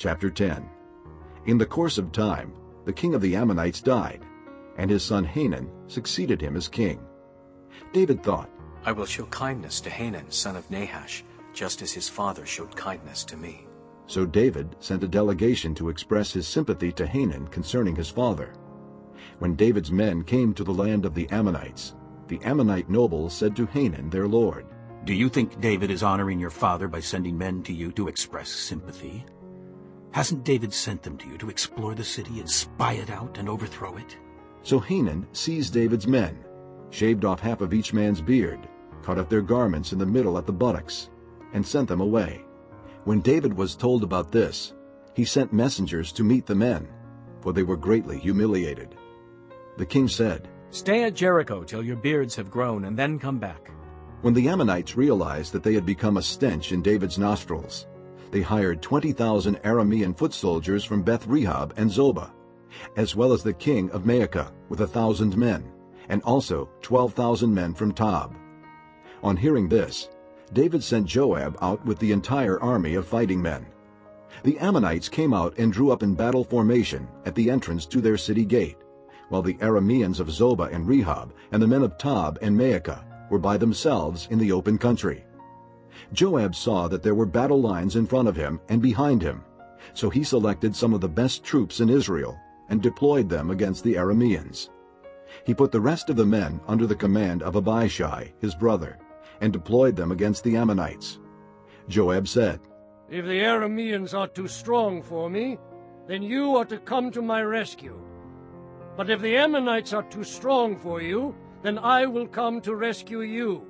Chapter 10 In the course of time, the king of the Ammonites died, and his son Hanun succeeded him as king. David thought, I will show kindness to Hanun, son of Nahash, just as his father showed kindness to me. So David sent a delegation to express his sympathy to Hanun concerning his father. When David's men came to the land of the Ammonites, the Ammonite nobles said to Hanun their lord, Do you think David is honoring your father by sending men to you to express sympathy? Hasn't David sent them to you to explore the city and spy it out and overthrow it? So Hanun seized David's men, shaved off half of each man's beard, cut off their garments in the middle at the buttocks, and sent them away. When David was told about this, he sent messengers to meet the men, for they were greatly humiliated. The king said, Stay at Jericho till your beards have grown, and then come back. When the Ammonites realized that they had become a stench in David's nostrils, they hired 20,000 Aramean foot soldiers from Beth Rehob and Zobah, as well as the king of Maacah with a thousand men, and also 12,000 men from Tob. On hearing this, David sent Joab out with the entire army of fighting men. The Ammonites came out and drew up in battle formation at the entrance to their city gate, while the Arameans of Zobah and Rehob and the men of Tob and Maacah were by themselves in the open country. Joab saw that there were battle lines in front of him and behind him, so he selected some of the best troops in Israel and deployed them against the Arameans. He put the rest of the men under the command of Abishai, his brother, and deployed them against the Ammonites. Joab said, If the Arameans are too strong for me, then you are to come to my rescue. But if the Ammonites are too strong for you, then I will come to rescue you.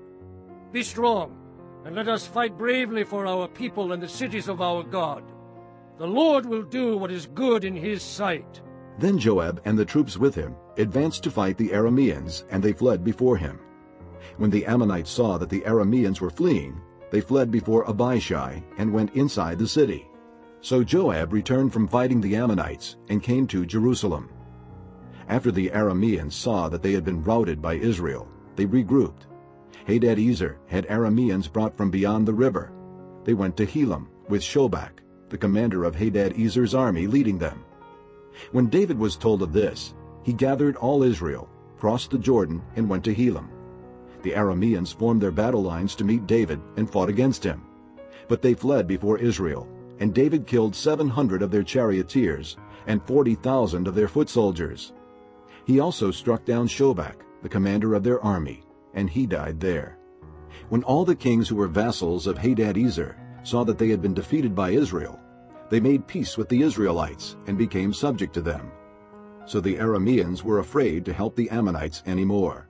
Be strong, and let us fight bravely for our people and the cities of our God. The Lord will do what is good in his sight. Then Joab and the troops with him advanced to fight the Arameans, and they fled before him. When the Ammonites saw that the Arameans were fleeing, they fled before Abishai and went inside the city. So Joab returned from fighting the Ammonites and came to Jerusalem. After the Arameans saw that they had been routed by Israel, they regrouped. Hadadezer had Arameans brought from beyond the river. They went to Helam with Shobach, the commander of Hadadezer's army, leading them. When David was told of this, he gathered all Israel, crossed the Jordan, and went to Helam. The Arameans formed their battle lines to meet David and fought against him. But they fled before Israel, and David killed 700 of their charioteers and 40,000 of their foot soldiers. He also struck down Shobach, the commander of their army, and he died there. When all the kings who were vassals of Hadadezer saw that they had been defeated by Israel, they made peace with the Israelites and became subject to them. So the Arameans were afraid to help the Ammonites any more.